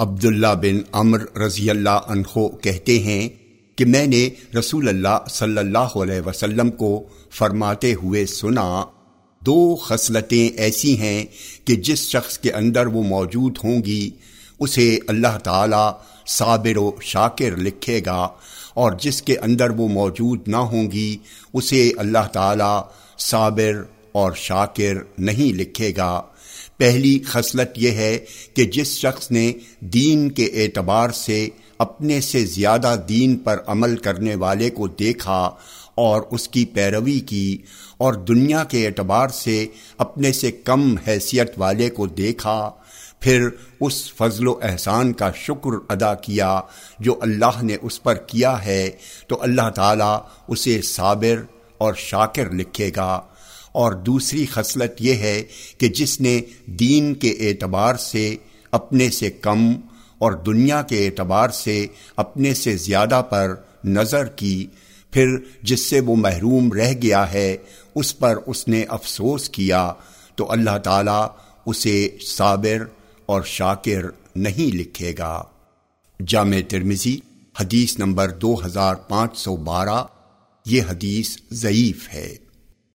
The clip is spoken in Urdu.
عبداللہ بن عمر رضی اللہ عنہ کہتے ہیں کہ میں نے رسول اللہ صلی اللہ علیہ وسلم کو فرماتے ہوئے سنا، دو خصلتیں ایسی ہیں کہ جس شخص کے اندر وہ موجود ہوں گی، اسے اللہ تعالی صابر و شاکر لکھے گا اور جس کے اندر وہ موجود نہ ہوں گی، اسے اللہ تعالی صابر اور شاکر نہیں لکھے گا۔ پہلی خصلت یہ ہے کہ جس شخص نے دین کے اعتبار سے اپنے سے زیادہ دین پر عمل کرنے والے کو دیکھا اور اس کی پیروی کی اور دنیا کے اعتبار سے اپنے سے کم حیثیت والے کو دیکھا، پھر اس فضل و احسان کا شکر ادا کیا جو اللہ نے اس پر کیا ہے، تو اللہ تعالیٰ اسے صابر اور شاکر لکھے گا۔ اور دوسری خصلت یہ ہے کہ جس نے دین کے اعتبار سے اپنے سے کم اور دنیا کے اعتبار سے اپنے سے زیادہ پر نظر کی، پھر جس سے وہ محروم رہ گیا ہے، اس پر اس نے افسوس کیا، تو اللہ تعالیٰ اسے صابر اور شاکر نہیں لکھے گا۔ جامع ترمزی حدیث نمبر دو ہزار پانچ سو بارہ، یہ حدیث ضعیف ہے۔